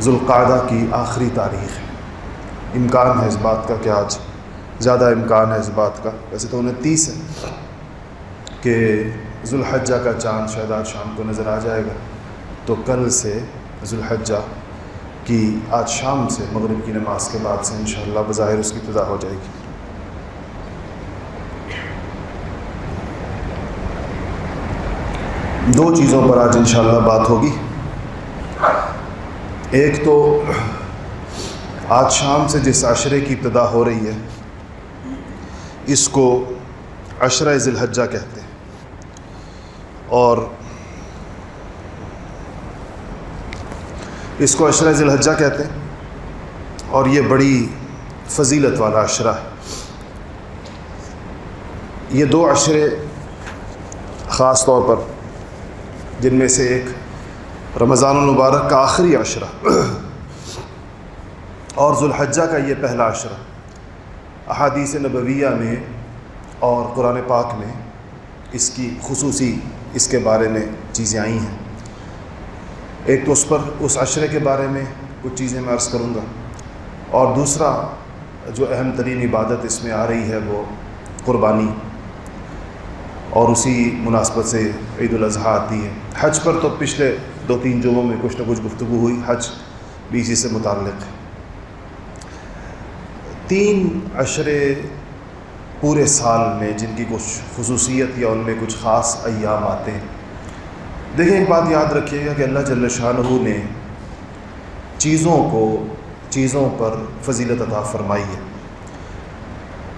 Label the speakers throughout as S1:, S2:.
S1: ذوالقعدہ کی آخری تاریخ ہے۔ امکان ہے اس بات کا کہ آج زیادہ امکان ہے اس بات کا۔ ویسے تو انتیس ہے کہ ذوالحجہ کا چاند شاید آج شام کو نظر آ جائے گا۔ تو کل سے ذوالحجہ کی آج شام سے مغرب کی نماز کے بعد سے انشاءاللہ بظاہر اس کی ابتدا ہو جائے گی۔ دو چیزوں پر آج انشاءاللہ بات ہوگی۔ ایک تو آج شام سے جس عشرے کی ابتدا ہو رہی ہے، اس کو عشرہ ذی الحجہ کہتے ہیں۔ اور اس کو عشرہ ذی الحجہ کہتے ہیں۔ اور یہ بڑی فضیلت والا عشرہ ہے۔ یہ دو عشرے خاص طور پر، جن میں سے ایک رمضان المبارک کا آخری عشرہ اور ذوالحجہ کا یہ پہلا عشرہ احادیث نبویہ میں اور قرآن پاک میں اس کی خصوصی اس کے بارے میں چیزیں آئی ہیں۔ ایک تو اس پر اس عشرے کے بارے میں کچھ چیزیں میں عرض کروں گا۔ اور دوسرا جو اہم ترین عبادت اس میں آ رہی ہے وہ قربانی۔ اور اسی مناسبت سے عید الاضحیٰ آتی ہے۔ حج پر تو پچھلے دو تین جمعوں میں کچھ نہ کچھ گفتگو ہوئی، حج بھی اسی سے متعلق۔ تین عشرے پورے سال میں جن کی کچھ خصوصیت یا ان میں کچھ خاص ایام آتے ہیں۔ دیکھیں، ایک بات یاد رکھیے گا کہ اللہ جل شاہ نے چیزوں کو، چیزوں پر فضیلت عطا فرمائی ہے۔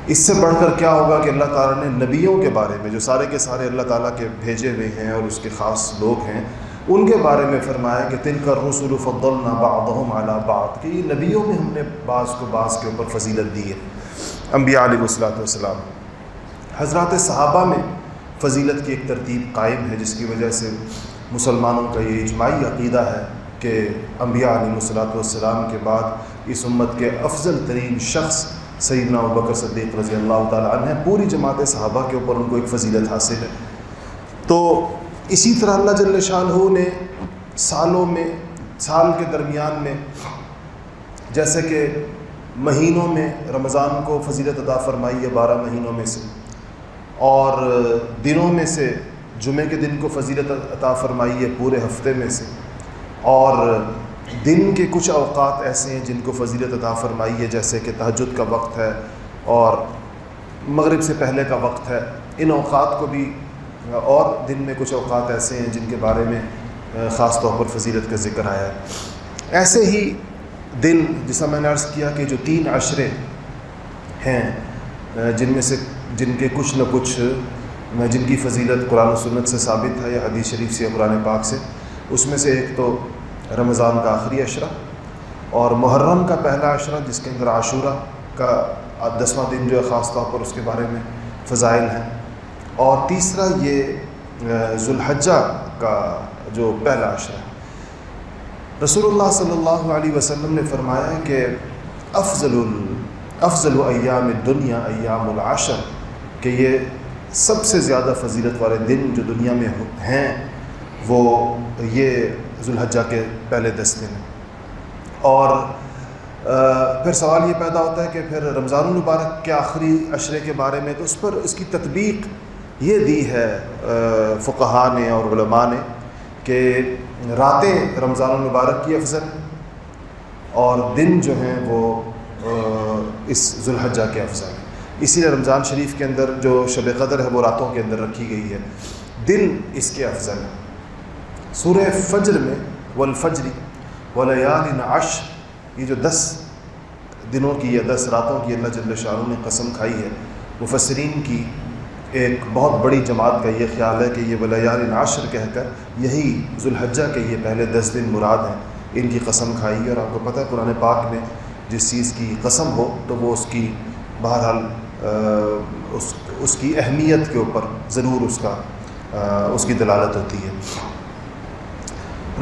S1: اس سے بڑھ کر کیا ہوگا کہ اللہ تعالیٰ نے نبیوں کے بارے میں، جو سارے کے سارے اللہ تعالیٰ کے بھیجے ہوئے ہیں اور اس کے خاص لوگ ہیں ان کے بارے میں فرمایا کہ تل کر رسول فضلنا بعضهم على بعض، کہ یہ نبیوں میں ہم نے بعض کو بعض کے اوپر فضیلت دی ہے۔ انبیاء علیہ الصلاۃ والسلام، حضرات صحابہ میں فضیلت کی ایک ترتیب قائم ہے، جس کی وجہ سے مسلمانوں کا یہ اجماعی عقیدہ ہے کہ انبیاء علیہ الصلاۃ والسلام کے بعد اس امت کے افضل ترین شخص سیدنا ابکر صدیق رضی اللہ تعالیٰ عنہ پوری جماعت صحابہ کے اوپر ان کو ایک فضیلت حاصل ہے۔ تو اسی طرح اللہ جل شاہ نے سالوں میں، سال کے درمیان میں جیسے کہ مہینوں میں رمضان کو فضیلت عطا فرمائی ہے بارہ مہینوں میں سے، اور دنوں میں سے جمعے کے دن کو فضیلت عطا فرمائی ہے پورے ہفتے میں سے۔ اور دن کے کچھ اوقات ایسے ہیں جن کو فضیلت عطا فرمائی ہے، جیسے کہ تہجد کا وقت ہے اور مغرب سے پہلے کا وقت ہے۔ ان اوقات کو بھی اور دن میں کچھ اوقات ایسے ہیں جن کے بارے میں خاص طور پر فضیلت کا ذکر آیا ہے۔ ایسے ہی دن جیسا میں نے عرض کیا کہ جو تین عشرے ہیں جن میں سے جن کے کچھ نہ کچھ جن کی فضیلت قرآن و سنت سے ثابت ہے یا حدیث شریف سے یا قرآن پاک سے، اس میں سے ایک تو رمضان کا آخری عشرہ اور محرم کا پہلا عشرہ، جس کے اندر عاشورہ کا دسواں دن جو ہے خاص طور پر اس کے بارے میں فضائل ہیں۔ اور تیسرا یہ ذوالحجہ کا جو پہلا عشرہ ہے۔ رسول اللہ صلی اللہ علیہ وسلم نے فرمایا کہ افضل افضل ایام دنیا ایام العشر، کہ یہ سب سے زیادہ فضیلت والے دن جو دنیا میں ہیں، وہ یہ ذوالحجہ کے پہلے دس دن ہیں۔ اور پھر سوال یہ پیدا ہوتا ہے کہ پھر رمضان المبارک کے آخری عشرے کے بارے میں تو اس پر اس کی تطبیق یہ دی ہے فقہا نے اور علماء نے کہ راتیں رمضان المبارک کی افضل اور دن جو ہیں وہ اس ذوالحجہ کے افضل ہیں۔ اسی لیے رمضان شریف کے اندر جو شب قدر ہے، وہ راتوں کے اندر رکھی گئی ہے۔ دن اس کے افضل ہیں۔ سورہ فجر میں والفجری ولیال عش یہ جو دس دنوں کی یا دس راتوں کی اللہ جل شاہ نے قسم کھائی ہے، مفسرین کی ایک بہت بڑی جماعت کا یہ خیال ہے کہ یہ ولیال عشر کہہ کر یہی ذوالحجہ کے یہ پہلے دس دن مراد ہیں۔ ان کی قسم کھائی اور آپ کو پتہ ہے قرآن پاک میں جس چیز کی قسم ہو تو وہ اس کی بہرحال اس اس کی اہمیت کے اوپر ضرور اس کا اس کی دلالت ہوتی ہے۔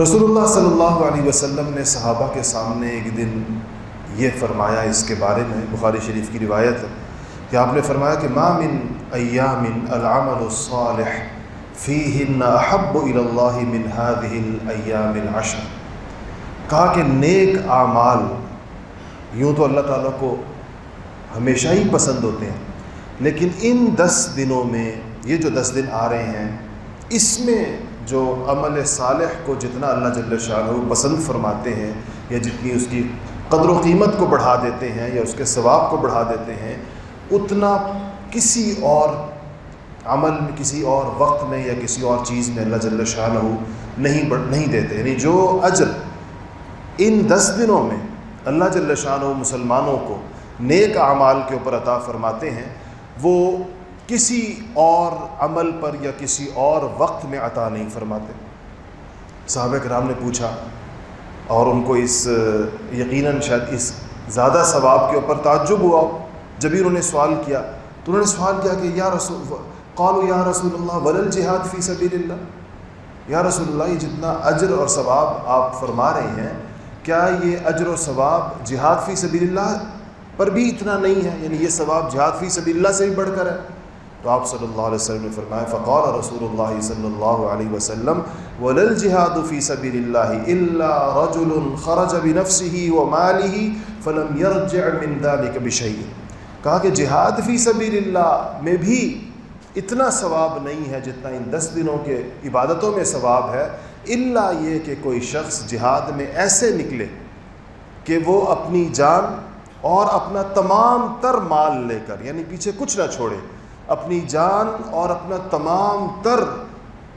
S1: رسول اللہ صلی اللہ علیہ وسلم نے صحابہ کے سامنے ایک دن یہ فرمایا، اس کے بارے میں بخاری شریف کی روایت ہے کہ آپ نے فرمایا کہ ما من ایام العمل الصالح فیہن احب اللہ من هذه الایام العشر. کہا کہ نیک اعمال یوں تو اللہ تعالیٰ کو ہمیشہ ہی پسند ہوتے ہیں، لیکن ان دس دنوں میں، یہ جو دس دن آ رہے ہیں، اس میں جو عمل صالح کو جتنا اللہ جل شاہ پسند فرماتے ہیں، یا جتنی اس کی قدر و قیمت کو بڑھا دیتے ہیں، یا اس کے ثواب کو بڑھا دیتے ہیں، اتنا کسی اور عمل میں، کسی اور وقت میں یا کسی اور چیز میں اللہ جل شاہ نہیں بڑھ، نہیں دیتے۔ یعنی جو اجر ان دس دنوں میں اللہ جل شاہ مسلمانوں کو نیک اعمال کے اوپر عطا فرماتے ہیں، وہ کسی اور عمل پر یا کسی اور وقت میں عطا نہیں فرماتے۔ صحابہ کرام نے پوچھا، اور ان کو اس، یقیناً شاید اس زیادہ ثواب کے اوپر تعجب ہوا جب ہی انہوں نے سوال کیا تو انہوں نے سوال کیا کہ یا رسول قالو یا رسول اللہ، ولل جہاد فی سبیل اللہ یا رسول اللہ، یہ جتنا اجر اور ثواب آپ فرما رہے ہیں، کیا یہ اجر و ثواب جہاد فی سبیل اللہ پر بھی اتنا نہیں ہے؟ یعنی یہ ثواب جہاد فی سبیل اللہ سے بھی بڑھ کر ہے۔ تو آپ صلی اللہ علیہ وسلم نے فرمایا، فقال رسول اللہ صلی اللہ علیہ وسلم، ولل جہاد فی سبیل اللہ الا رجل خرج بنفسه وماله فلم يرجع من ذلك بشيء کہا کہ جہاد فی سبیل اللہ میں بھی اتنا ثواب نہیں ہے جتنا ان دس دنوں کے عبادتوں میں ثواب ہے اللہ یہ کہ کوئی شخص جہاد میں ایسے نکلے کہ وہ اپنی جان اور اپنا تمام تر مال لے کر یعنی پیچھے کچھ نہ چھوڑے، اپنی جان اور اپنا تمام تر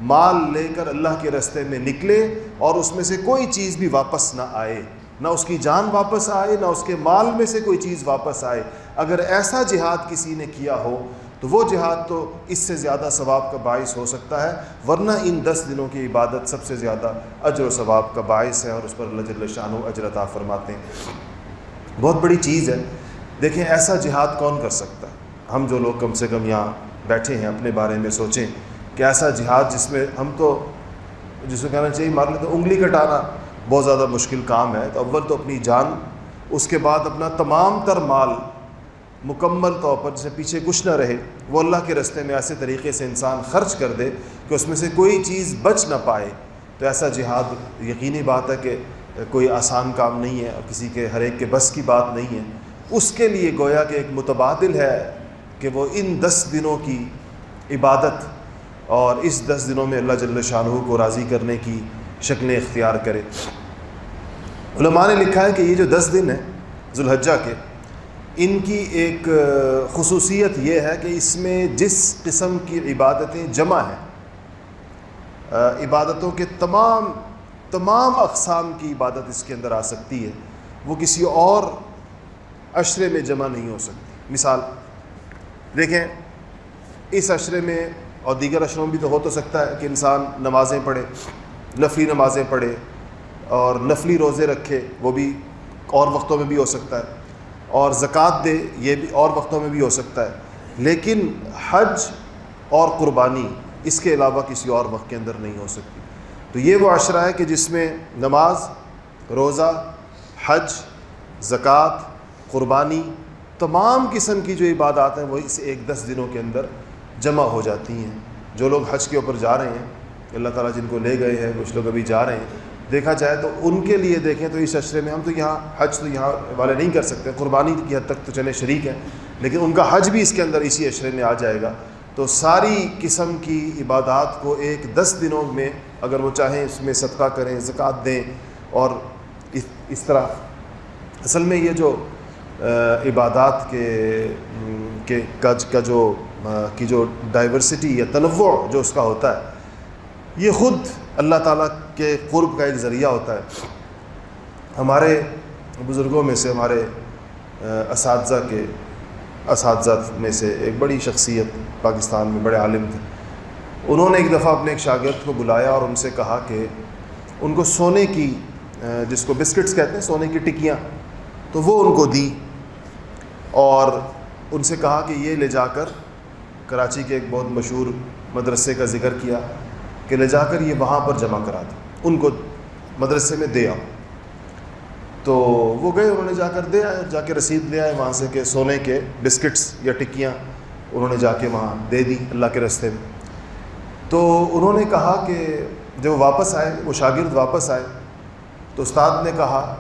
S1: مال لے کر اللہ کے رستے میں نکلے اور اس میں سے کوئی چیز بھی واپس نہ آئے۔ نہ اس کی جان واپس آئے، نہ اس کے مال میں سے کوئی چیز واپس آئے۔ اگر ایسا جہاد کسی نے کیا ہو، تو وہ جہاد تو اس سے زیادہ ثواب کا باعث ہو سکتا ہے، ورنہ ان دس دنوں کی عبادت سب سے زیادہ اجر و ثواب کا باعث ہے اور اس پر اللہ جل شاہ اجر عطا فرماتے ہیں۔ بہت بڑی چیز ہے۔ دیکھیں ایسا جہاد کون کر سکتا ہے؟ ہم جو لوگ کم سے کم یہاں بیٹھے ہیں، اپنے بارے میں سوچیں کہ ایسا جہاد جس میں ہم تو جس کو کہنا چاہیے مان تو انگلی کٹانا۔ بہت زیادہ مشکل کام ہے، تو اول تو اپنی جان، اس کے بعد اپنا تمام تر مال مکمل طور پر، جسے پیچھے کچھ نہ رہے، وہ اللہ کے رستے میں ایسے طریقے سے انسان خرچ کر دے کہ اس میں سے کوئی چیز بچ نہ پائے۔ تو ایسا جہاد یقینی بات ہے کہ کوئی آسان کام نہیں ہے اور کسی کے، ہر ایک کے بس کی بات نہیں ہے۔ اس کے لیے گویا کہ ایک متبادل ہے کہ وہ ان دس دنوں کی عبادت اور اس دس دنوں میں اللہ جل شاہ کو راضی کرنے کی شکلیں اختیار کرے۔ علماء نے لکھا ہے کہ یہ جو دس دن ہیں ذوالحجہ کے، ان کی ایک خصوصیت یہ ہے کہ اس میں جس قسم کی عبادتیں جمع ہیں عبادتوں کے تمام تمام اقسام کی عبادت اس کے اندر آ سکتی ہے، وہ کسی اور عشرے میں جمع نہیں ہو سکتی۔ مثال، دیکھیں، اس عشرے میں اور دیگر عشروں میں بھی تو ہو تو سکتا ہے کہ انسان نمازیں پڑھے، نفلی نمازیں پڑھے اور نفلی روزے رکھے، وہ بھی اور وقتوں میں بھی ہو سکتا ہے۔ اور زکوٰۃ دے، یہ بھی اور وقتوں میں بھی ہو سکتا ہے۔ لیکن حج اور قربانی اس کے علاوہ کسی اور وقت کے اندر نہیں ہو سکتی۔ تو یہ وہ عشرہ ہے کہ جس میں نماز، روزہ، حج، زکوٰۃ، قربانی تمام قسم کی جو عبادات ہیں، وہ اس ایک دس دنوں کے اندر جمع ہو جاتی ہیں۔ جو لوگ حج کے اوپر جا رہے ہیں، اللہ تعالیٰ جن کو لے گئے ہیں، کچھ لوگ ابھی جا رہے ہیں دیکھا جائے تو ان کے لیے دیکھیں تو اس اشرے میں ہم تو یہاں حج تو یہاں والے نہیں کر سکتے، قربانی کی حد تک تو چلے شریک ہیں، لیکن ان کا حج بھی اس کے اندر اسی اشرے میں آ جائے گا۔ تو ساری قسم کی عبادات کو ایک دس دنوں میں اگر وہ چاہیں اس میں صدقہ کریں، زکوٰۃ دیں اور اس طرح۔ اصل میں یہ جو عبادات کے کا جو کی جو ڈائیورسٹی یا تنوع جو اس کا ہوتا ہے، یہ خود اللہ تعالیٰ کے قرب کا ایک ذریعہ ہوتا ہے۔ ہمارے بزرگوں میں سے، ہمارے اساتذہ کے اساتذہ میں سے ایک بڑی شخصیت پاکستان میں بڑے عالم تھے۔ انہوں نے ایک دفعہ اپنے ایک شاگرد کو بلایا اور ان سے کہا کہ ان کو سونے کی جس کو بسکٹس کہتے ہیں، سونے کی ٹکیاں، تو وہ ان کو دی۔ اور ان سے کہا کہ یہ لے جا کر کراچی کے ایک بہت مشہور مدرسے کا ذکر کیا۔ کہ لے جا کر یہ وہاں پر جمع کرا دیں ان کو مدرسے میں دے آؤ۔ تو وہ گئے، انہوں نے جا کر دے آئے، جا کے رسید لے آئے، وہاں سے کہ سونے کے بسکٹس یا ٹکیاں انہوں نے جا کے وہاں دے دی اللہ کے رستے میں۔ تو انہوں نے کہا کہ جب واپس آئے، وہ شاگرد واپس آئے، تو استاد نے کہا،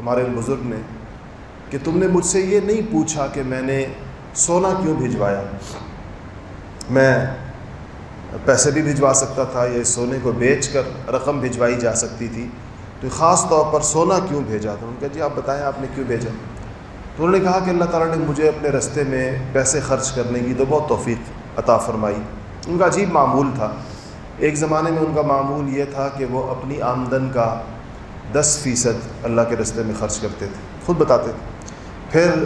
S1: ہمارے بزرگ نے، کہ تم نے مجھ سے یہ نہیں پوچھا کہ میں نے سونا کیوں بھجوایا؟ میں پیسے بھی بھجوا سکتا تھا یا اس سونے کو بیچ کر رقم بھجوائی جا سکتی تھی، تو خاص طور پر سونا کیوں بھیجا تھا؟ ان کا جی آپ بتائیں، آپ نے کیوں بھیجا؟ تو انہوں نے کہا کہ اللہ تعالیٰ نے مجھے اپنے رستے میں پیسے خرچ کرنے کی تو بہت توفیق عطا فرمائی۔ ان کا عجیب معمول تھا۔ ایک زمانے میں ان کا معمول یہ تھا کہ وہ اپنی آمدن کا دس فیصد اللہ کے رستے میں خرچ کرتے تھے، خود بتاتے تھے۔ پھر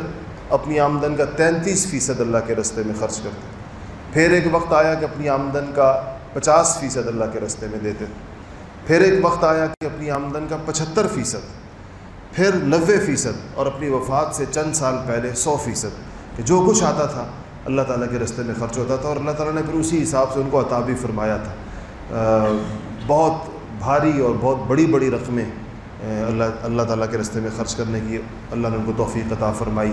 S1: اپنی آمدن کا تینتیس فیصد اللہ کے رستے میں خرچ کرتے پھر ایک وقت آیا کہ اپنی آمدن کا پچاس فیصد اللہ کے رستے میں دیتے، پھر ایک وقت آیا کہ اپنی آمدن کا پچہتر فیصد، پھر نوے فیصد اور اپنی وفات سے چند سال پہلے سو فیصد، کہ جو کچھ آتا تھا اللہ تعالیٰ کے رستے میں خرچ ہوتا تھا اور اللہ تعالیٰ نے پھر اسی حساب سے ان کو عطا بھی فرمایا تھا۔ بہت بھاری اور بہت بڑی بڑی رقمیں اللہ اللہ تعالیٰ کے رستے میں خرچ کرنے کی اللہ نے ان کو توفیق عطا فرمائی۔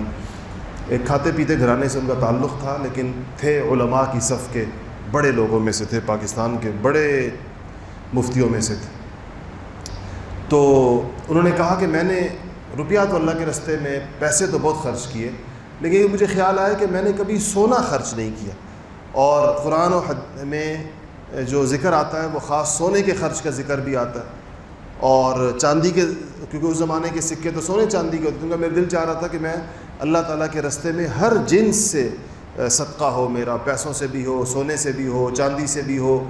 S1: ایک کھاتے پیتے گھرانے سے ان کا تعلق تھا، لیکن تھے علماء کی صف کے بڑے لوگوں میں سے تھے، پاکستان کے بڑے مفتیوں میں سے تھے۔ تو انہوں نے کہا کہ میں نے روپیہ تو اللہ کے رستے میں پیسے تو بہت خرچ کیے، لیکن یہ مجھے خیال آیا کہ میں نے کبھی سونا خرچ نہیں کیا۔ اور قرآن و حد میں جو ذکر آتا ہے، وہ خاص سونے کے خرچ کا ذکر بھی آتا ہے۔ اور چاندی کے، کیونکہ اس زمانے کے سکے تو سونے چاندی کے ہوتے کیونکہ میرا دل چاہ رہا تھا کہ میں اللہ تعالیٰ کے رستے میں ہر جنس سے صدقہ ہو، میرا پیسوں سے بھی ہو، سونے سے بھی ہو، چاندی سے بھی ہو،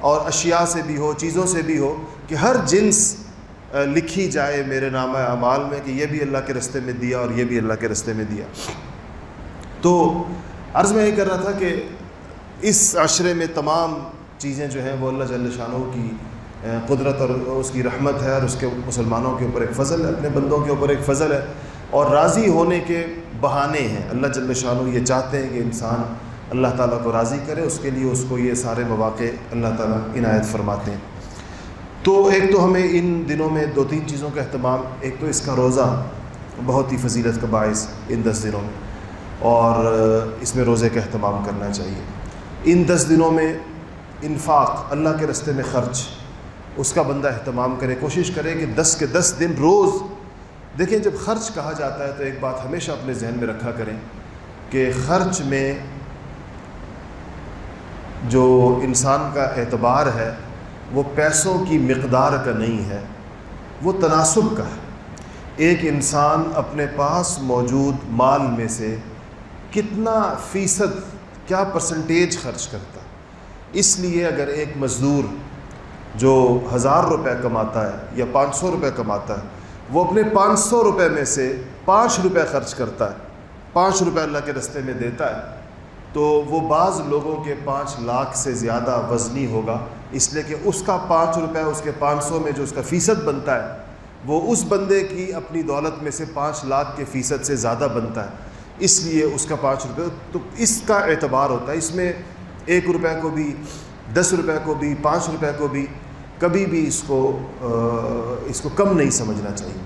S1: اور اشیاء سے بھی ہو، چیزوں سے بھی ہو، کہ ہر جنس لکھی جائے میرے نامہ اعمال میں کہ یہ بھی اللہ کے رستے میں دیا اور یہ بھی اللہ کے رستے میں دیا۔ تو عرض میں یہ کر رہا تھا کہ اس عشرے میں تمام چیزیں جو ہیں وہ اللہ جل شاہ کی قدرت اور اس کی رحمت ہے اور اس کے مسلمانوں کے اوپر ایک فضل ہے، اپنے بندوں کے اوپر ایک فضل ہے۔ اور راضی ہونے کے بہانے ہیں۔ اللہ جل شاہ یہ چاہتے ہیں کہ انسان اللہ تعالیٰ کو راضی کرے، اس کے لیے اس کو یہ سارے مواقع اللہ تعالیٰ عنایت فرماتے ہیں۔ تو ایک تو ہمیں ان دنوں میں دو تین چیزوں کا اہتمام، ایک تو اس کا روزہ، بہت ہی فضیلت کا باعث ان دس دنوں میں، اور اس میں روزے کا اہتمام کرنا چاہیے۔ ان دس دنوں میں انفاق، اللہ کے رستے میں خرچ، اس کا بندہ اہتمام کرے، کوشش کرے کہ دس کے دس دن روز دیکھیں جب خرچ کہا جاتا ہے تو ایک بات ہمیشہ اپنے ذہن میں رکھا کریں کہ خرچ میں جو انسان کا اعتبار ہے وہ پیسوں کی مقدار کا نہیں ہے، وہ تناسب کا ہے۔ ایک انسان اپنے پاس موجود مال میں سے کتنا فیصد، کیا پرسنٹیج خرچ کرتا اس لیے اگر ایک مزدور جو ہزار روپے کماتا ہے یا پانچ سو روپے کماتا ہے وہ اپنے پانچ سو روپے میں سے پانچ روپے خرچ کرتا ہے، پانچ روپے اللہ کے رستے میں دیتا ہے۔ تو وہ بعض لوگوں کے پانچ لاکھ سے زیادہ وزنی ہوگا۔ اس لیے کہ اس کا پانچ روپے، اس کے پانچ سو میں جو اس کا فیصد بنتا ہے، وہ اس بندے کی اپنی دولت میں سے پانچ لاکھ کے فیصد سے زیادہ بنتا ہے۔ اس لیے اس کا پانچ روپے، تو اس کا اعتبار ہوتا ہے۔ اس میں ایک روپے کو بھی، دس روپے کو بھی، پانچ روپے کو بھی کبھی بھی اس کو اس کو کم نہیں سمجھنا چاہیے۔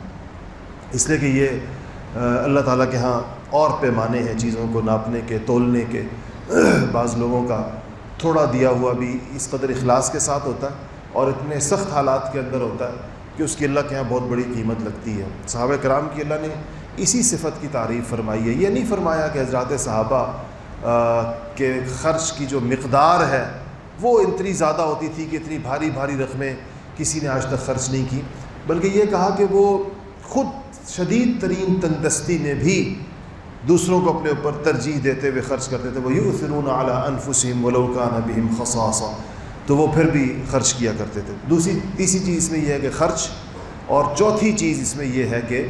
S1: اس لیے کہ یہ اللہ تعالیٰ کے ہاں اور پیمانے ہیں چیزوں کو ناپنے کے، تولنے کے۔ بعض لوگوں کا تھوڑا دیا ہوا بھی اس قدر اخلاص کے ساتھ ہوتا ہے اور اتنے سخت حالات کے اندر ہوتا ہے کہ اس کی اللہ کے یہاں بہت بڑی قیمت لگتی ہے۔ صحابہ کرام کی اللہ نے اسی صفت کی تعریف فرمائی ہے۔ یہ نہیں فرمایا کہ حضرات صحابہ کے خرچ کی جو مقدار ہے وہ اتنی زیادہ ہوتی تھی کہ اتنی بھاری بھاری رقمیں کسی نے آج تک خرچ نہیں کی، بلکہ یہ کہا کہ وہ خود شدید ترین تندستی میں بھی دوسروں کو اپنے اوپر ترجیح دیتے ہوئے خرچ کرتے تھے۔ وہ یوں فرون اعلیٰ انفسم ولوکان بہم خصاصہ تو وہ پھر بھی خرچ کیا کرتے تھے۔ دوسری، تیسری چیز اس میں یہ ہے کہ خرچ، اور چوتھی چیز اس میں یہ ہے کہ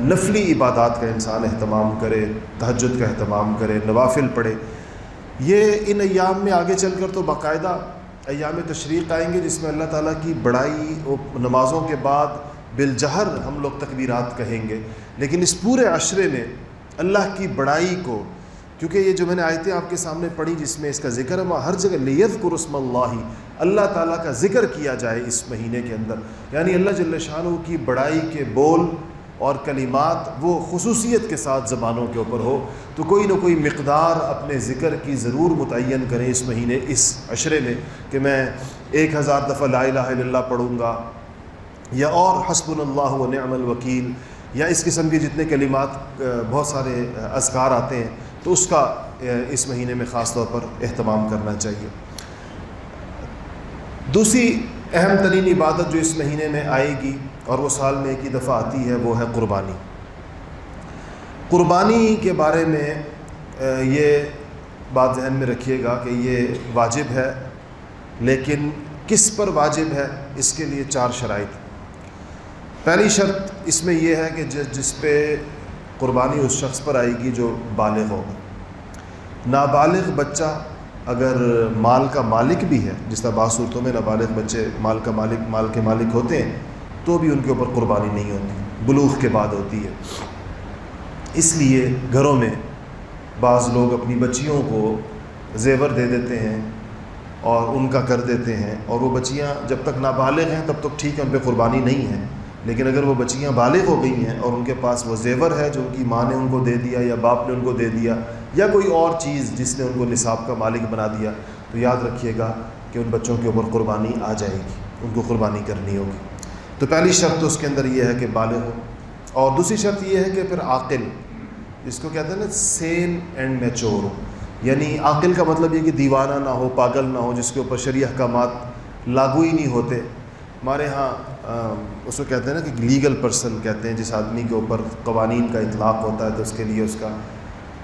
S1: نفلی عبادات کا انسان اہتمام کرے، تہجد کا اہتمام کرے، نوافل پڑھے۔ یہ ان ایام میں آگے چل کر تو باقاعدہ ایام تشریق آئیں گے جس میں اللہ تعالیٰ کی بڑائی نمازوں کے بعد بالجہر ہم لوگ تکبیرات کہیں گے۔ لیکن اس پورے عشرے میں اللہ کی بڑائی کو، کیونکہ یہ جو میں نے آیتیں آپ کے سامنے پڑھی جس میں اس کا ذکر ہے وہ ہر جگہ لیت قرسم اللہ اللہ تعالیٰ کا ذکر کیا جائے اس مہینے کے اندر۔ یعنی اللہ جل شاہ کی بڑائی کے بول اور کلمات وہ خصوصیت کے ساتھ زبانوں کے اوپر ہو، تو کوئی نہ کوئی مقدار اپنے ذکر کی ضرور متعین کریں اس مہینے اس عشرے میں کہ میں ایک ہزار دفعہ لا الہ الا اللہ پڑھوں گا، یا اور حسب اللہ و نعم الوکیل، یا اس قسم کے جتنے کلمات بہت سارے اذکار آتے ہیں، تو اس کا اس مہینے میں خاص طور پر اہتمام کرنا چاہیے۔ دوسری اہم ترین عبادت جو اس مہینے میں آئے گی اور وہ سال میں ایک ہی دفعہ آتی ہے، وہ ہے قربانی۔ قربانی کے بارے میں یہ بات ذہن میں رکھیے گا کہ یہ واجب ہے، لیکن کس پر واجب ہے، اس کے لیے چار شرائط۔ پہلی شرط اس میں یہ ہے کہ جس پہ قربانی اس شخص پر آئے گی جو بالغ ہوگا۔ نابالغ بچہ اگر مال کا مالک بھی ہے، جس طرح بعض صورتوں میں نابالغ بچے مال کا مالک، مال کے مالک ہوتے ہیں تو بھی ان کے اوپر قربانی نہیں ہوتی، بلوغ کے بعد ہوتی ہے۔ اس لیے گھروں میں بعض لوگ اپنی بچیوں کو زیور دے دیتے ہیں اور ان کا کر دیتے ہیں، اور وہ بچیاں جب تک نابالغ ہیں تب تک ٹھیک ہے، ان پہ قربانی نہیں ہے۔ لیکن اگر وہ بچیاں بالغ ہو گئی ہیں اور ان کے پاس وہ زیور ہے جو ان کی ماں نے ان کو دے دیا یا باپ نے ان کو دے دیا یا کوئی اور چیز جس نے ان کو نصاب کا مالک بنا دیا، تو یاد رکھیے گا کہ ان بچوں کے اوپر قربانی آ جائے گی، ان کو قربانی کرنی ہوگی۔ تو پہلی شرط تو اس کے اندر یہ ہے کہ بالغ ہو اور دوسری شرط یہ ہے کہ پھر عاقل جس کو کہتے ہیں نا سین اینڈ میچور ہو یعنی عاقل کا مطلب یہ کہ دیوانہ نہ ہو، پاگل نہ ہو، جس کے اوپر شرعی احکامات لاگو ہی نہیں ہوتے۔ ہمارے ہاں اس کو کہتے ہیں نا کہ لیگل پرسن کہتے ہیں، جس آدمی کے اوپر قوانین کا اطلاق ہوتا ہے تو اس کے لیے اس کا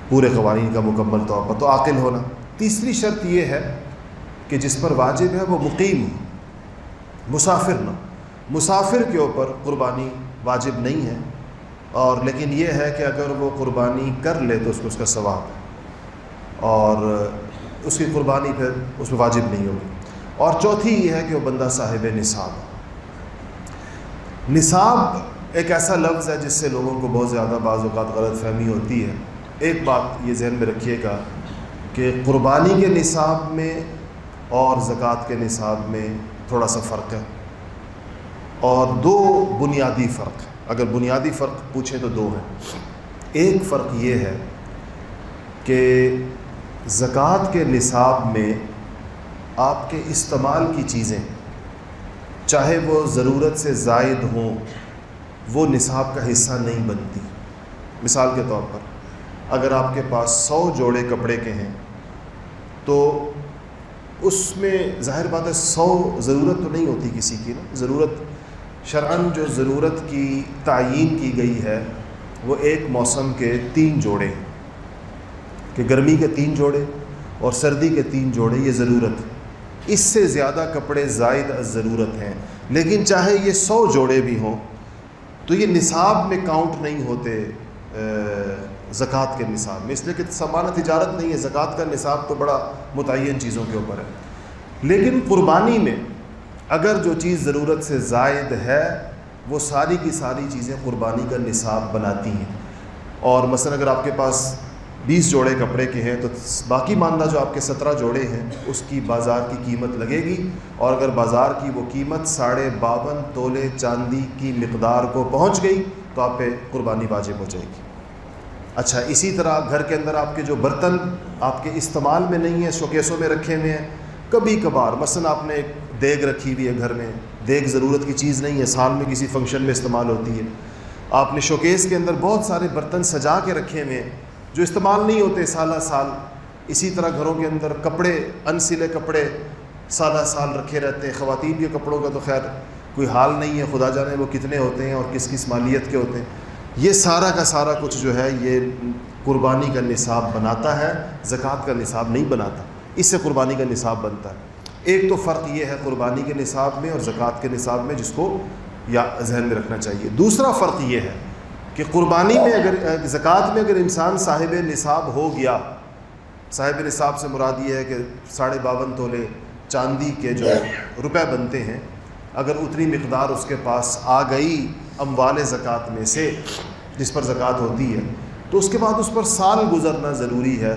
S1: پورے قوانین کا مکمل طور پر تو عاقل ہونا۔ تیسری شرط یہ ہے کہ جس پر واجب ہے وہ مقیم ہو، مسافر نہ مسافر کے اوپر قربانی واجب نہیں ہے اور لیکن یہ ہے کہ اگر وہ قربانی کر لے تو اس کو اس کا ثواب ہے اور اس کی قربانی پھر اس میں واجب نہیں ہوگی۔ اور چوتھی یہ ہے کہ وہ بندہ صاحب نصاب نصاب ایک ایسا لفظ ہے جس سے لوگوں کو بہت زیادہ بعض اوقات غلط فہمی ہوتی ہے۔ ایک بات یہ ذہن میں رکھیے گا کہ قربانی کے نصاب میں اور زکوٰۃ کے نصاب میں تھوڑا سا فرق ہے۔ اور دو بنیادی فرق۔ اگر بنیادی فرق پوچھیں تو دو ہیں۔ ایک فرق یہ ہے کہ زکوٰۃ کے نصاب میں آپ کے استعمال کی چیزیں، چاہے وہ ضرورت سے زائد ہوں، وہ نصاب کا حصہ نہیں بنتی۔ مثال کے طور پر، اگر آپ کے پاس سو جوڑے کپڑے کے ہیں، تو اس میں ظاہر بات ہے سو ضرورت تو نہیں ہوتی کسی کی نا۔ ضرورت شرعن جو ضرورت کی تعین کی گئی ہے، وہ ایک موسم کے تین جوڑے کہ گرمی کے تین جوڑے اور سردی کے تین جوڑے، یہ ضرورت اس سے زیادہ کپڑے زائد ضرورت ہیں۔ لیکن چاہے یہ سو جوڑے بھی ہوں، تو یہ نصاب میں کاؤنٹ نہیں ہوتے زکوٰۃ کے نصاب میں۔ اس لیے کہ سمانہ تجارت نہیں ہے، زکوٰۃ کا نصاب تو بڑا متعین چیزوں کے اوپر ہے۔ لیکن قربانی میں اگر جو چیز ضرورت سے زائد ہے، وہ ساری کی ساری چیزیں قربانی کا نصاب بناتی ہیں۔ اور مثلا اگر آپ کے پاس بیس جوڑے کپڑے کے ہیں، تو باقی ماندہ جو آپ کے سترہ جوڑے ہیں، اس کی بازار کی قیمت لگے گی۔ اور اگر بازار کی وہ قیمت ساڑھے باون تولے چاندی کی مقدار کو پہنچ گئی، تو آپ پہ قربانی واجب ہو جائے گی۔ اچھا اسی طرح گھر کے اندر آپ کے جو برتن آپ کے استعمال میں نہیں ہیں، شوکیسوں میں رکھے ہوئے ہیں، کبھی کبھار، مثلا آپ نے ایک دیگ رکھی ہوئی ہے گھر میں۔ دیگ ضرورت کی چیز نہیں ہے، سال میں کسی فنکشن میں استعمال ہوتی ہے۔ آپ نے شوکیس کے اندر بہت سارے برتن سجا کے رکھے ہوئے ہیں، جو استعمال نہیں ہوتے سالہ سال۔ اسی طرح گھروں کے اندر کپڑے ان سلے کپڑے سالہ سال رکھے رہتے ہیں۔ خواتین کے کپڑوں کا تو خیر کوئی حال نہیں ہے، خدا جانے وہ کتنے ہوتے ہیں اور کس کس مالیت کے ہوتے ہیں۔ یہ سارا کا سارا کچھ جو ہے، یہ قربانی کا نصاب بناتا ہے، زکوٰۃ کا نصاب نہیں بناتا۔ اس سے قربانی کا نصاب بنتا ہے۔ ایک تو فرق یہ ہے قربانی کے نصاب میں اور زکوٰۃ کے نصاب میں جس کو یا ذہن میں رکھنا چاہیے۔ دوسرا فرق یہ ہے کہ قربانی میں اگر، زکوٰۃ میں اگر انسان صاحب نصاب ہو گیا، صاحب نصاب سے مراد یہ ہے کہ ساڑھے باون تولے چاندی کے جو روپے بنتے ہیں، اگر اتنی مقدار اس کے پاس آ گئی اموال زکوٰۃ میں سے جس پر زکوٰۃ ہوتی ہے، تو اس کے بعد اس پر سال گزرنا ضروری ہے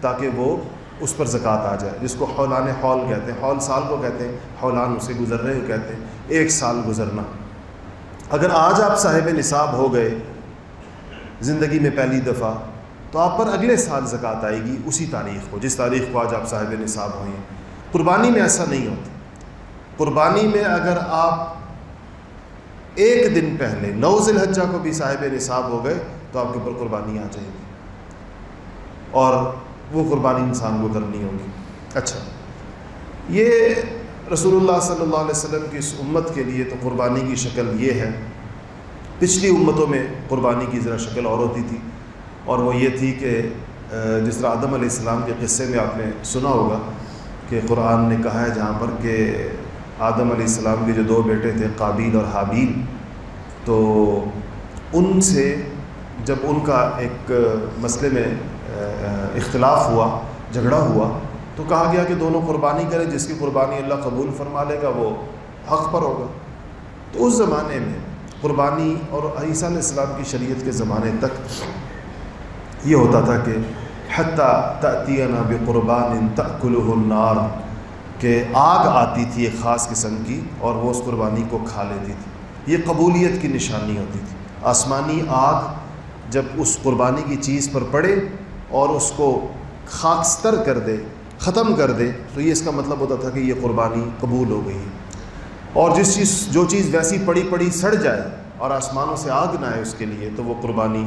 S1: تاکہ وہ اس پر زکوٰۃ آ جائے، جس کو حولان حول کہتے ہیں، حول سال کو کہتے ہیں، حولان اسے گزر رہے کہتے ہیں ایک سال گزرنا۔ اگر آج آپ صاحب نصاب ہو گئے، زندگی میں پہلی دفعہ، تو آپ پر اگلے سال زکوٰۃ آئے گی اسی تاریخ کو، جس تاریخ کو آج آپ صاحب نصاب ہوئے قربانی میں ایسا نہیں ہوتا۔ قربانی میں اگر آپ ایک دن پہلے نو ذی الحجہ کو بھی صاحب نصاب ہو گئے، تو آپ کے اوپر قربانی آ جائے گی۔ اور وہ قربانی انسان کو کرنی ہوگی۔ اچھا۔ یہ رسول اللہ صلی اللہ علیہ وسلم کی اس امت کے لیے تو قربانی کی شکل یہ ہے۔ پچھلی امتوں میں قربانی کی ذرا شکل اور ہوتی تھی۔ اور وہ یہ تھی کہ جس طرح آدم علیہ السلام کے قصے میں آپ نے سنا ہوگا کہ قرآن نے کہا ہے جہاں پر کہ آدم علیہ السلام کے جو دو بیٹے تھے، قابیل اور حابیل، تو ان سے جب ان کا ایک مسئلے میں اختلاف ہوا، جھگڑا ہوا، تو کہا گیا کہ دونوں قربانی کریں، جس کی قربانی اللہ قبول فرما لے گا، وہ حق پر ہوگا۔ تو اس زمانے میں قربانی اور عیسیٰ علیہ السلام کی شریعت کے زمانے تک یہ ہوتا تھا کہ حتیٰ تعطینہ بے قربان تقل النار، کہ آگ آتی تھی ایک خاص قسم کی اور وہ اس قربانی کو کھا لیتی تھی۔ یہ قبولیت کی نشانی ہوتی تھی۔ آسمانی آگ جب اس قربانی کی چیز پر پڑے اور اس کو خاکستر کر دے، ختم کر دے، تو یہ اس کا مطلب ہوتا تھا کہ یہ قربانی قبول ہو گئی۔ اور جس چیز، جو چیز ویسی پڑی پڑی سڑ جائے اور آسمانوں سے آگ نہ آئے اس کے لیے، تو وہ قربانی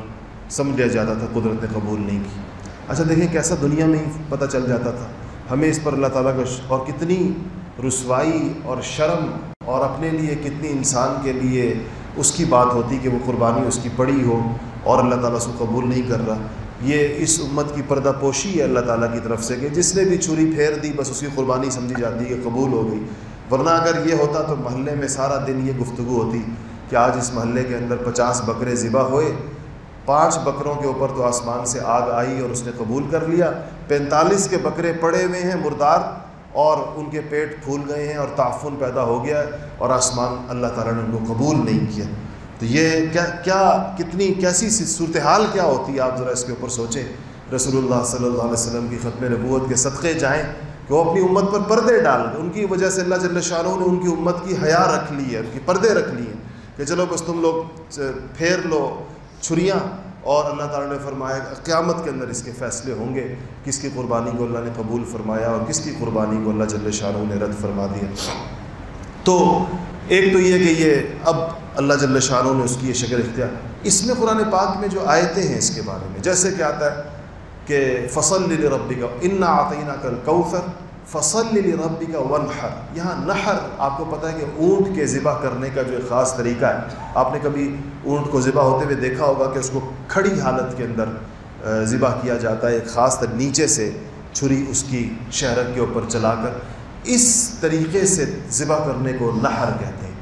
S1: سمجھ لیا جاتا تھا، قدرت نے قبول نہیں کی۔ اچھا دیکھیں کیسا دنیا میں ہی پتہ چل جاتا تھا۔ ہمیں اس پر اللہ تعالیٰ کا اور کتنی رسوائی اور شرم اور اپنے لیے کتنی انسان کے لیے اس کی بات ہوتی کہ وہ قربانی اس کی پڑی ہو اور اللہ تعالیٰ اس کو قبول نہیں کر رہا۔ یہ اس امت کی پردہ پوشی ہے اللہ تعالیٰ کی طرف سے کہ جس نے بھی چھری پھیر دی، بس اس کی قربانی سمجھی جاتی ہے کہ قبول ہو گئی۔ ورنہ اگر یہ ہوتا تو محلے میں سارا دن یہ گفتگو ہوتی کہ آج اس محلے کے اندر پچاس بکرے ذبح ہوئے، پانچ بکروں کے اوپر تو آسمان سے آگ آئی اور اس نے قبول کر لیا۔ پینتالیس کے بکرے پڑے ہوئے ہیں مردار اور ان کے پیٹ پھول گئے ہیں اور تعفن پیدا ہو گیا اور آسمان اللہ تعالیٰ نے ان کو قبول نہیں کیا۔ تو یہ کیا کیا، کتنی، کیسی صورتحال کیا ہوتی ہے؟ آپ ذرا اس کے اوپر سوچیں۔ رسول اللہ صلی اللہ علیہ وسلم کی ختم نبوت کے صدقے جائیں کہ وہ اپنی امت پر پردے ڈال ان کی وجہ سے اللہ جل شاہ نے ان کی امت کی حیا رکھ لی ہے، ان کی پردے رکھ لی ہیں کہ چلو بس تم لوگ پھیر لو چھریاں۔ اور اللہ تعالیٰ نے فرمایا قیامت کے اندر اس کے فیصلے ہوں گے۔ کس کی قربانی کو اللہ نے قبول فرمایا اور کس کی قربانی کو اللہ جل شاہ نے رد فرما دیا۔ تو ایک تو یہ کہ یہ اب اللہ جل شاہ نے اس کی یہ شکل اختیار اس میں قرآن پاک میں جو آیتیں ہیں اس کے بارے میں، جیسے کہ آتا ہے کہ فصل ربی کا ان عطینہ کل کوثر فصل ربی کا ونحر یہاں نحر آپ کو پتہ ہے کہ اونٹ کے ذبح کرنے کا جو ایک خاص طریقہ ہے۔ آپ نے کبھی اونٹ کو ذبح ہوتے ہوئے دیکھا ہوگا کہ اس کو کھڑی حالت کے اندر ذبح کیا جاتا ہے، ایک خاص طرح نیچے سے چھری اس کی شہرت کے اوپر چلا کر۔ اس طریقے سے ذبح کرنے کو نحر کہتے ہیں۔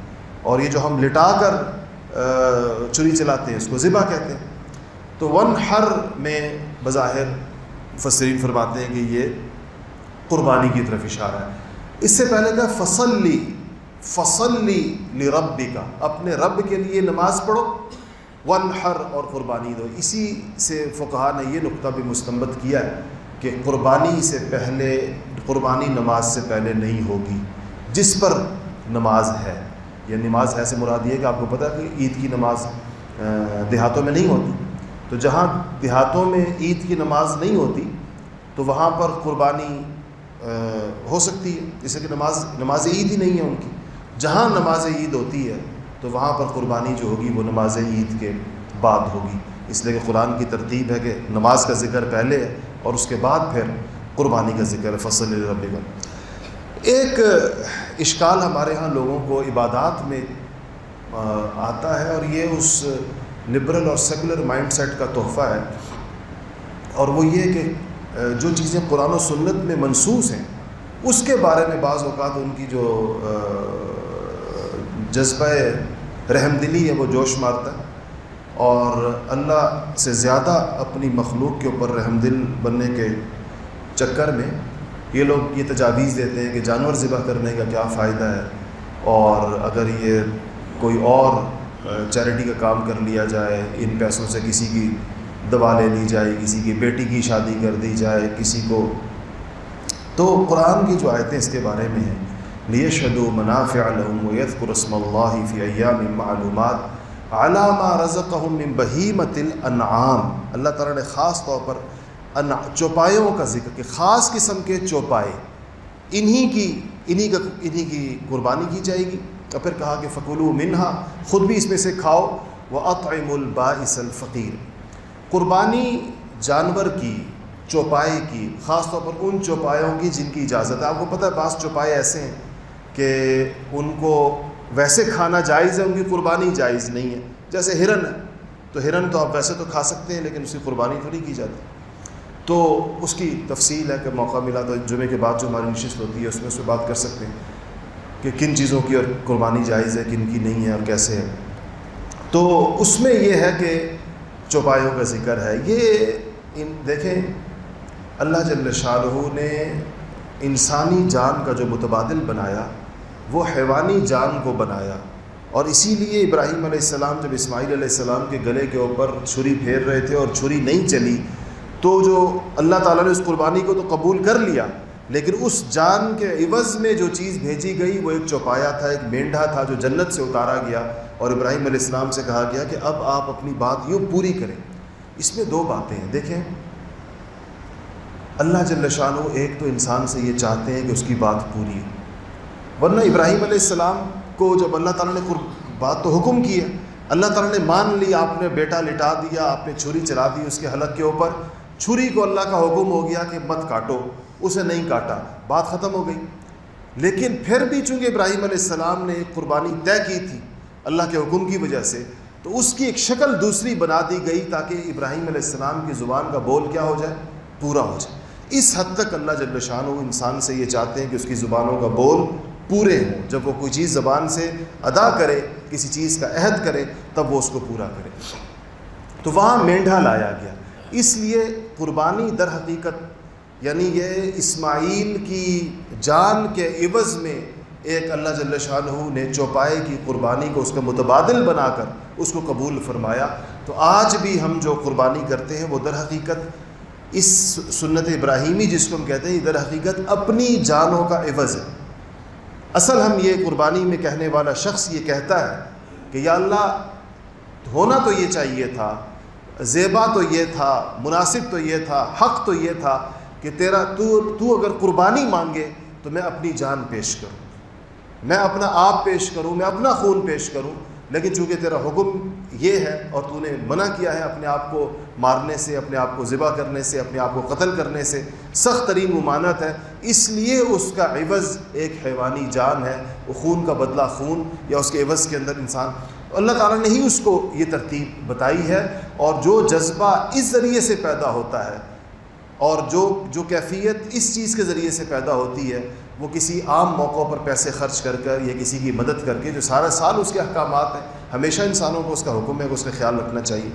S1: اور یہ جو ہم لٹا کر چھری چلاتے ہیں، اس کو ذبح کہتے ہیں۔ تو ون ہر میں بظاہر فسرین فرماتے ہیں کہ یہ قربانی کی طرف اشارہ ہے۔ اس سے پہلے کا فصل لی فصل لی ربی کا اپنے رب کے لیے نماز پڑھو، ون ہر اور قربانی دو۔ اسی سے فقہ نے یہ نقطہ بھی مستمت کیا ہے۔ کہ قربانی سے پہلے، قربانی نماز سے پہلے نہیں ہوگی۔ جس پر نماز ہے۔ یہ نماز ایسے مراد یہ کہ آپ کو پتہ کہ عید کی نماز دیہاتوں میں نہیں ہوتی۔ تو جہاں دیہاتوں میں عید کی نماز نہیں ہوتی، تو وہاں پر قربانی ہو سکتی ہے۔ جیسے کہ نماز نماز عید ہی نہیں ہے ان کی۔ جہاں نماز عید ہوتی ہے، تو وہاں پر قربانی جو ہوگی، وہ نماز عید کے بعد ہوگی۔ اس لیے کہ قرآن کی ترتیب ہے کہ نماز کا ذکر پہلے ہے۔ اور اس کے بعد پھر قربانی کا ذکر ہے فصل ربی کا ایک اشکال ہمارے ہاں لوگوں کو عبادات میں آتا ہے اور یہ اس لبرل اور سیکولر مائنڈ سیٹ کا تحفہ ہے۔ اور وہ یہ کہ جو چیزیں قرآن و سنت میں منسوس ہیں، اس کے بارے میں بعض اوقات ان کی جو جذبہ رحم دلی ہے، وہ جوش مارتا ہے۔ اور اللہ سے زیادہ اپنی مخلوق کے اوپر رحم دل بننے کے چکر میں یہ لوگ یہ تجاویز دیتے ہیں کہ جانور ذبح کرنے کا کیا فائدہ ہے اور اگر یہ کوئی اور چیریٹی کا کام کر لیا جائے، ان پیسوں سے کسی کی دوا لے لی جائے، کسی کی بیٹی کی شادی کر دی جائے، کسی کو۔ تو قرآن کی جو آیتیں اس کے بارے میں ہیں لیے شد و منافع علومت قرسم اللہ فی ایام معلومات علامہ رضق بہیمت الانعام اللہ تعالیٰ نے خاص طور پر چوپایوں کا ذکر کہ خاص قسم کے چوپائے انہی کی انہی کا انہی کی قربانی کی جائے گی اور پھر کہا کہ فکولو منہا خود بھی اس میں سے کھاؤ وہ اطعم الباعث الفقیر قربانی جانور کی چوپائی کی، خاص طور پر ان چوپایوں کی جن کی اجازت ہے۔ آپ کو پتہ ہے، بعض چوپائے ایسے ہیں کہ ان کو ویسے کھانا جائز ہے، ان کی قربانی جائز نہیں ہے۔ جیسے ہرن ہے، تو ہرن تو آپ ویسے تو کھا سکتے ہیں، لیکن اس کی قربانی تھوڑی کی جاتی تو اس کی تفصیل ہے کہ موقع ملا تو جمعے کے بعد جو ہماری نشست ہوتی ہے، اس میں اس پہ بات کر سکتے ہیں کہ کن چیزوں کی اور قربانی جائز ہے، کن کی نہیں ہے اور کیسے ہے تو اس میں یہ ہے کہ چوپایوں کا ذکر ہے۔ یہ ان، دیکھیں، اللہ جل شاہ نے انسانی جان کا جو متبادل بنایا وہ حیوانی جان کو بنایا اور اسی لیے ابراہیم علیہ السلام جب اسماعیل علیہ السلام کے گلے کے اوپر چھری پھیر رہے تھے اور چھری نہیں چلی، تو جو اللہ تعالیٰ نے اس قربانی کو تو قبول کر لیا، لیکن اس جان کے عوض میں جو چیز بھیجی گئی، وہ ایک چوپایا تھا، ایک مینڈھا تھا جو جنت سے اتارا گیا اور ابراہیم علیہ السلام سے کہا گیا کہ اب آپ اپنی بات یوں پوری کریں۔ اس میں دو باتیں ہیں، دیکھیں۔ اللہ جل شاہ ایک تو انسان سے یہ چاہتے ہیں کہ اس کی بات پوری ہو۔ ورنہ ابراہیم علیہ السلام کو جب اللہ تعالیٰ نے بات تو حکم کی ہے۔ اللہ تعالیٰ نے مان لی، آپ نے بیٹا لٹا دیا، آپ نے چھری چلا دی اس کے حلق کے اوپر۔ چھری کو اللہ کا حکم ہو گیا کہ مت کاٹو، اسے نہیں کاٹا۔ بات ختم ہو گئی۔ لیکن پھر بھی چونکہ ابراہیم علیہ السلام نے ایک قربانی طے کی تھی اللہ کے حکم کی وجہ سے، تو اس کی ایک شکل دوسری بنا دی گئی تاکہ ابراہیم علیہ السلام کی زبان کا بول کیا ہو جائے، پورا ہو جائے۔ اس حد تک اللہ جب شان و انسان سے یہ چاہتے ہیں کہ اس کی زبانوں کا بول پورے ہوں۔ جب وہ کوئی چیز زبان سے ادا کرے، کسی چیز کا عہد کرے، تب وہ اس کو پورا کرے۔ تو وہاں مینڈھا لایا گیا۔ اس لیے قربانی در حقیقت یعنی یہ اسماعیل کی جان کے عوض میں ایک اللہ جل شاہ نے چوپائے کی قربانی کو اس کا متبادل بنا کر اس کو قبول فرمایا۔ تو آج بھی ہم جو قربانی کرتے ہیں، وہ در حقیقت اس سنت ابراہیمی جس کو ہم کہتے ہیں در حقیقت اپنی جانوں کا عوض ہے۔ اصل ہم یہ قربانی میں کہنے والا شخص یہ کہتا ہے کہ یا اللہ، ہونا تو یہ چاہیے تھا، زیبا تو یہ تھا، مناسب تو یہ تھا، حق تو یہ تھا کہ تیرا، تو تو اگر قربانی مانگے تو میں اپنی جان پیش کروں، میں اپنا آپ پیش کروں، میں اپنا خون پیش کروں، لیکن چونکہ تیرا حکم یہ ہے اور تو نے منع کیا ہے اپنے آپ کو مارنے سے، اپنے آپ کو ذبح کرنے سے، اپنے آپ کو قتل کرنے سے۔ سخت ترین ممانت ہے۔ اس لیے اس کا عوض ایک حیوانی جان ہے۔ وہ خون کا بدلہ خون یا اس کے عوض کے اندر انسان۔ اللہ تعالیٰ نے ہی اس کو یہ ترتیب بتائی ہے۔ اور جو جذبہ اس ذریعے سے پیدا ہوتا ہے، اور جو جو کیفیت اس چیز کے ذریعے سے پیدا ہوتی ہے، وہ کسی عام موقعوں پر پیسے خرچ کر کر یا کسی کی مدد کر کے جو سارا سال اس کے احکامات ہیں ہمیشہ انسانوں کو اس کا حکم ہے کہ اس کا خیال رکھنا چاہیے۔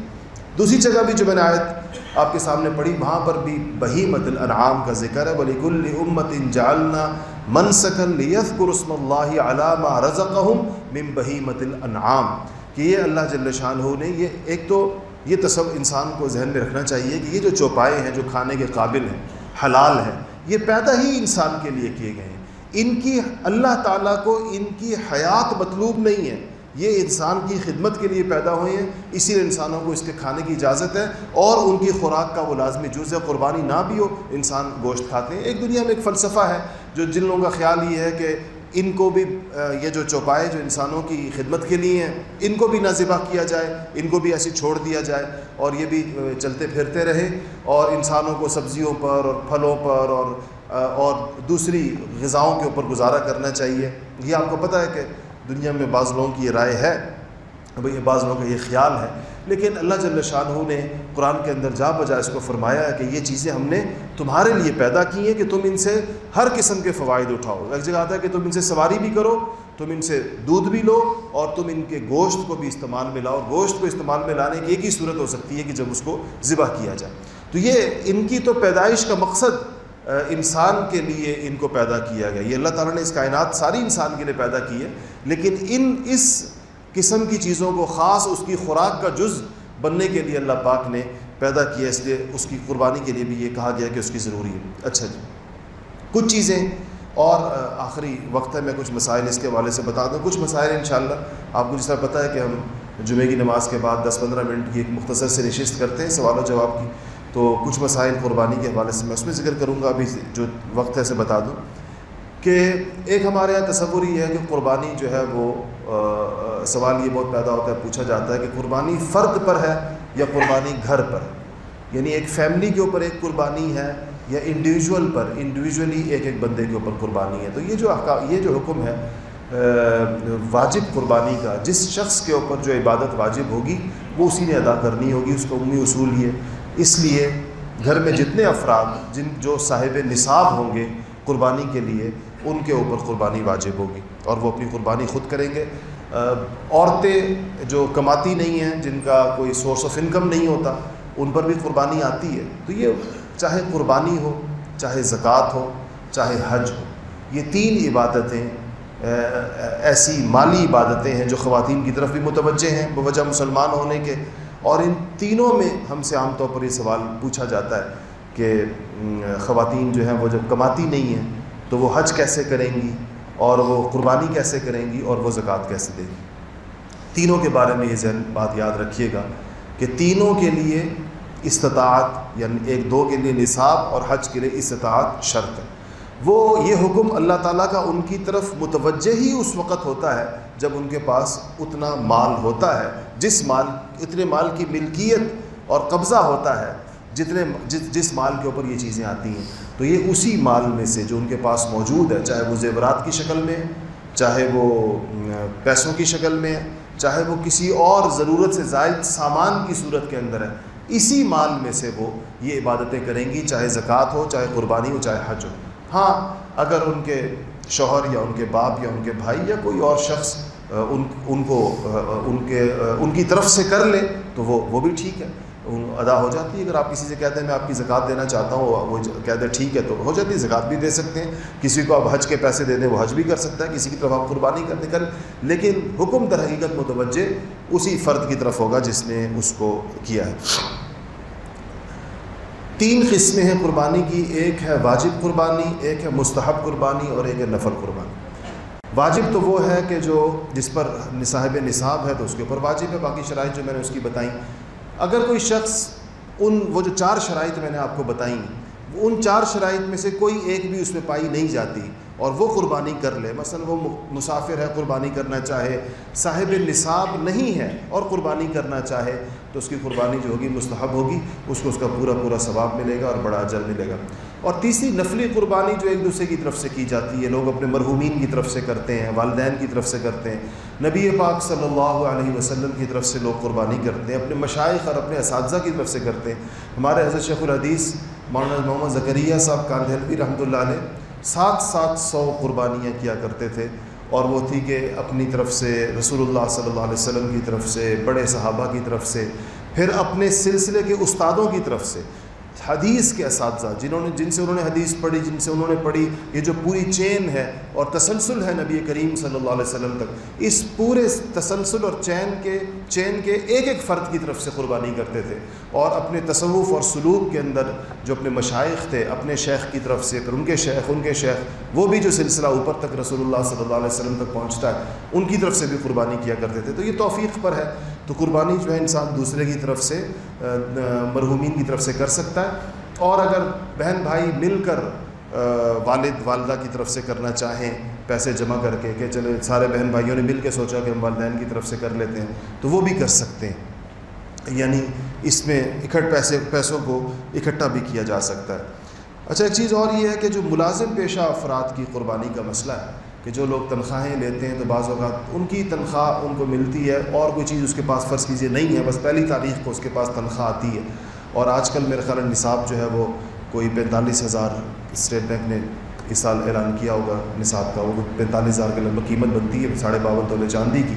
S1: دوسری جگہ بھی جو میں نے آیت آپ کے سامنے پڑھی، وہاں پر بھی بہی مت الانعام کا ذکر ہے۔ ولی گل امت ان جالنا من سکن لیف قرسم اللہ علامہ رضم مم بہی مت الانعام کہ یہ اللہ جل شاہ نے، یہ ایک تو یہ تصور انسان کو ذہن میں رکھنا چاہیے کہ یہ جو چوپائے ہیں، جو کھانے کے قابل ہیں، حلال ہیں، یہ پیدا ہی انسان کے لیے کیے گئے ہیں۔ ان کی اللہ تعالیٰ کو ان کی حیات مطلوب نہیں ہے۔ یہ انسان کی خدمت کے لیے پیدا ہوئے ہیں، اسی لیے انسانوں کو اس کے کھانے کی اجازت ہے اور ان کی خوراک کا وہ لازمی جز ہے، قربانی نہ بھی ہو، انسان گوشت کھاتے ہیں۔ ایک دنیا میں ایک فلسفہ ہے جو جن لوگوں کا خیال یہ ہے کہ ان کو بھی یہ جو چوپائے جو انسانوں کی خدمت کے لیے ہیں، ان کو بھی نہ ذبح کیا جائے، ان کو بھی ایسی چھوڑ دیا جائے اور یہ بھی چلتے پھرتے رہے اور انسانوں کو سبزیوں پر اور پھلوں پر اور اور دوسری غذاؤں کے اوپر گزارا کرنا چاہیے۔ یہ آپ کو پتہ ہے کہ دنیا میں بعض لوگوں کی یہ رائے ہے بھائی بعض لوگوں کا یہ خیال ہے۔ لیکن اللہ جل شاہ نے قرآن کے اندر جا بجا اس کو فرمایا ہے کہ یہ چیزیں ہم نے تمہارے لیے پیدا کی ہیں کہ تم ان سے ہر قسم کے فوائد اٹھاؤ۔ ایک جگہ آتا ہے کہ تم ان سے سواری بھی کرو، تم ان سے دودھ بھی لو اور تم ان کے گوشت کو بھی استعمال میں لاؤ۔ گوشت کو استعمال میں لانے کی ایک ہی صورت ہو سکتی ہے کہ جب اس کو ذبح کیا جائے۔ تو یہ ان کی تو پیدائش کا مقصد انسان کے لیے ان کو پیدا کیا گیا۔ یہ اللہ تعالیٰ نے اس کائنات ساری انسان کے لیے پیدا کی ہے، لیکن ان اس قسم کی چیزوں کو خاص اس کی خوراک کا جز بننے کے لیے اللہ پاک نے پیدا کیا۔ اس لیے اس کی قربانی کے لیے بھی یہ کہا گیا کہ اس کی ضروری ہے۔ اچھا جی۔ کچھ چیزیں اور آخری وقت ہے، میں کچھ مسائل اس کے حوالے سے بتا دوں۔ کچھ مسائل انشاءاللہ آپ کو جس طرح پتہ ہے کہ ہم جمعہ کی نماز کے بعد دس پندرہ منٹ کی ایک مختصر سے نشست کرتے ہیں سوال و جواب کی۔ تو کچھ مسائل قربانی کے حوالے سے میں اس میں ذکر کروں گا، ابھی جو وقت ہے اسے بتا دوں۔ کہ ایک ہمارے یہاں تصور یہ ہے کہ قربانی جو ہے وہ سوال یہ بہت پیدا ہوتا ہے، پوچھا جاتا ہے کہ قربانی فرد پر ہے یا قربانی گھر پر؟ یعنی ایک فیملی کے اوپر ایک قربانی ہے یا انڈیویجول پر؟ انڈیویجولی ایک ایک بندے کے اوپر قربانی ہے۔ تو یہ جو یہ جو حکم ہے واجب قربانی کا، جس شخص کے اوپر جو عبادت واجب ہوگی، وہ اسی نے ادا کرنی ہوگی، اس کا عمومی اصول یہ اس لیے گھر میں جتنے افراد جن جو صاحب نصاب ہوں گے قربانی کے لیے، ان کے اوپر قربانی واجب ہوگی اور وہ اپنی قربانی خود کریں گے۔ عورتیں جو کماتی نہیں ہیں، جن کا کوئی سورس آف انکم نہیں ہوتا، ان پر بھی قربانی آتی ہے۔ تو یہ چاہے قربانی ہو، چاہے زکوٰۃ ہو، چاہے حج ہو، یہ تین عبادتیں ایسی مالی عبادتیں ہیں جو خواتین کی طرف بھی متوجہ ہیں۔ بوجہ مسلمان ہونے کے اور ان تینوں میں ہم سے عام طور پر یہ سوال پوچھا جاتا ہے کہ خواتین جو ہیں وہ جب کماتی نہیں ہیں تو وہ حج کیسے کریں گی؟ اور وہ قربانی کیسے کریں گی؟ اور وہ زکوٰۃ کیسے دیں گی؟ تینوں کے بارے میں یہ ذہن بات یاد رکھیے گا کہ تینوں کے لیے استطاعت یعنی ایک دو کے لیے نصاب اور حج کے لیے استطاعت شرط ہے۔ وہ یہ حکم اللہ تعالیٰ کا ان کی طرف متوجہ ہی اس وقت ہوتا ہے جب ان کے پاس اتنا مال ہوتا ہے، جس مال، اتنے مال کی ملکیت اور قبضہ ہوتا ہے، جتنے، جس جس مال کے اوپر یہ چیزیں آتی ہیں۔ تو یہ اسی مال میں سے جو ان کے پاس موجود ہے، چاہے وہ زیورات کی شکل میں، چاہے وہ پیسوں کی شکل میں، چاہے وہ کسی اور ضرورت سے زائد سامان کی صورت کے اندر ہے، اسی مال میں سے وہ یہ عبادتیں کریں گی، چاہے زکوٰۃ ہو، چاہے قربانی ہو، چاہے حج ہو۔ ہاں اگر ان کے شوہر یا ان کے باپ یا ان کے بھائی یا کوئی اور شخص ان ان کو ان کے ان کی طرف سے کر لے، تو وہ وہ بھی ٹھیک ہے۔ ادا ہو جاتی ہے۔ اگر آپ کسی سے کہتے ہیں، میں آپ کی زکوٰۃ دینا چاہتا ہوں، وہ کہتے ہیں ٹھیک ہے، تو ہو جاتی ہے زکوٰۃ بھی دے سکتے ہیں۔ کسی کو آپ حج کے پیسے دے دیں، وہ حج بھی کر سکتا ہے۔ کسی کی طرف آپ قربانی کرنے کر لیکن حکم در حقیقت متوجہ اسی فرد کی طرف ہوگا جس نے اس کو کیا ہے۔ تین قسمیں ہیں قربانی کی، ایک ہے واجب قربانی، ایک ہے مستحب قربانی اور ایک ہے نفل قربانی۔ واجب تو وہ ہے کہ جو جس پر نصاب نصاب ہے تو اس کے اوپر واجب ہے، باقی شرائط جو میں نے اس کی بتائیں۔ اگر کوئی شخص ان وہ جو چار شرائط میں نے آپ کو بتائیں ان چار شرائط میں سے کوئی ایک بھی اس میں پائی نہیں جاتی اور وہ قربانی کر لے۔ مثلا وہ مسافر ہے، قربانی کرنا چاہے، صاحب نصاب نہیں ہے اور قربانی کرنا چاہے، تو اس کی قربانی جو ہوگی مستحب ہوگی، اس کو اس کا پورا پورا ثواب ملے گا اور بڑا اجر ملے گا۔ اور تیسری، نفلی قربانی جو ایک دوسرے کی طرف سے کی جاتی ہے، لوگ اپنے مرحومین کی طرف سے کرتے ہیں، والدین کی طرف سے کرتے ہیں۔ نبی پاک صلی اللہ علیہ وسلم کی طرف سے لوگ قربانی کرتے ہیں، اپنے مشائق اور اپنے اساتذہ کی طرف سے کرتے ہیں۔ ہمارے حضرت شیخ الحدیث مولانا محمد زکریہ صاحب کاندھلوی رحمۃ اللہ علیہ سات سات سو قربانیاں کیا کرتے تھے اور وہ تھی کہ اپنی طرف سے رسول اللہ صلی اللہ علیہ وسلم کی طرف سے، بڑے صحابہ کی طرف سے، پھر اپنے سلسلے کے استادوں کی طرف سے۔ حدیث کے اساتذہ، جنہوں نے جن سے انہوں نے حدیث پڑھی، جن سے انہوں نے پڑھی، یہ جو پوری چین ہے اور تسلسل ہے نبی کریم صلی اللہ علیہ وسلم تک، اس پورے تسلسل اور چین کے چین کے ایک ایک فرد کی طرف سے قربانی کرتے تھے اور اپنے تصوف اور سلوک کے اندر جو اپنے مشائق تھے، اپنے شیخ کی طرف سے، پھر ان کے شیخ، ان کے شیخ، وہ بھی جو سلسلہ اوپر تک رسول اللہ صلی اللہ علیہ وسلم تک پہنچتا ہے، ان کی طرف سے بھی قربانی کیا کرتے تھے۔ تو یہ توفیق پر ہے۔ تو قربانی جو ہے انسان دوسرے کی طرف سے مرحومین کی طرف سے کر سکتا ہے۔ اور اگر بہن بھائی مل کر والد، والدہ کی طرف سے کرنا چاہیں، پیسے جمع کر کے کہ چلے، سارے بہن بھائیوں نے مل کے سوچا کہ ہم والدین کی طرف سے کر لیتے ہیں، تو وہ بھی کر سکتے ہیں۔ یعنی اس میں اکٹھ پیسے، پیسوں کو اکٹھا بھی کیا جا سکتا ہے۔ اچھا ایک چیز اور یہ ہے کہ جو ملازم پیشہ افراد کی قربانی کا مسئلہ ہے کہ جو لوگ تنخواہیں لیتے ہیں تو بعض اوقات ان کی تنخواہ ان کو ملتی ہے اور کوئی چیز اس کے پاس فرض کیجیے نہیں ہے، بس پہلی تاریخ کو اس کے پاس تنخواہ آتی ہے۔ اور آج کل میرے خیال نصاب جو ہے وہ کوئی پینتالیس ہزار اسٹیٹ بینک نے اس سال اعلان کیا ہوگا نصاب کا، وہ پینتالیس ہزار کے لگ قیمت بنتی ہے ساڑھے باون تولے چاندی کی۔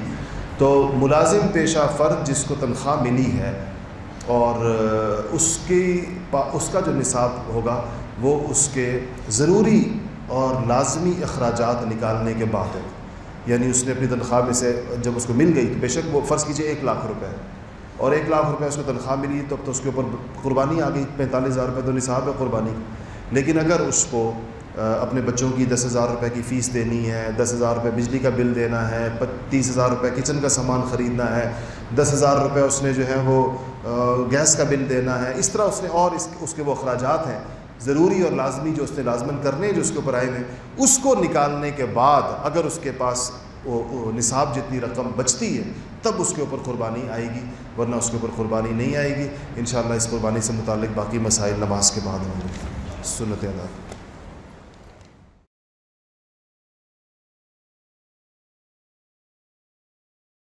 S1: تو ملازم پیشہ فرد جس کو تنخواہ ملی ہے اور اس کی اس کا جو نصاب ہوگا وہ اس کے ضروری اور لازمی اخراجات نکالنے کے بعد یعنی اس نے اپنی تنخواہ میں سے جب اس کو مل گئی تو بے شک وہ فرض کیجیے ایک لاکھ روپے اور ایک لاکھ روپے اس کو تنخواہ ملی تو اب تو اس کے اوپر قربانی آ گئی، پینتالیس ہزار روپے تو نصاب ہے قربانی۔ لیکن اگر اس کو اپنے بچوں کی دس ہزار روپے کی فیس دینی ہے، دس ہزار روپے بجلی کا بل دینا ہے تیس ہزار روپے کچن کا سامان خریدنا ہے، دس ہزار روپے اس نے جو ہے وہ گیس کا بل دینا ہے، اس طرح اس نے اور اس اس کے وہ اخراجات ہیں۔ ضروری اور لازمی جو اس نے لازمن کرنے جو اس کے اوپر آئے ہوئے اس کو نکالنے کے بعد اگر اس کے پاس وہ نصاب جتنی رقم بچتی ہے، تب اس کے اوپر قربانی آئے گی، ورنہ اس کے اوپر قربانی نہیں آئے گی۔ انشاءاللہ اس قربانی سے متعلق باقی مسائل نماز کے بعد ہوں گے۔ سنت ادا۔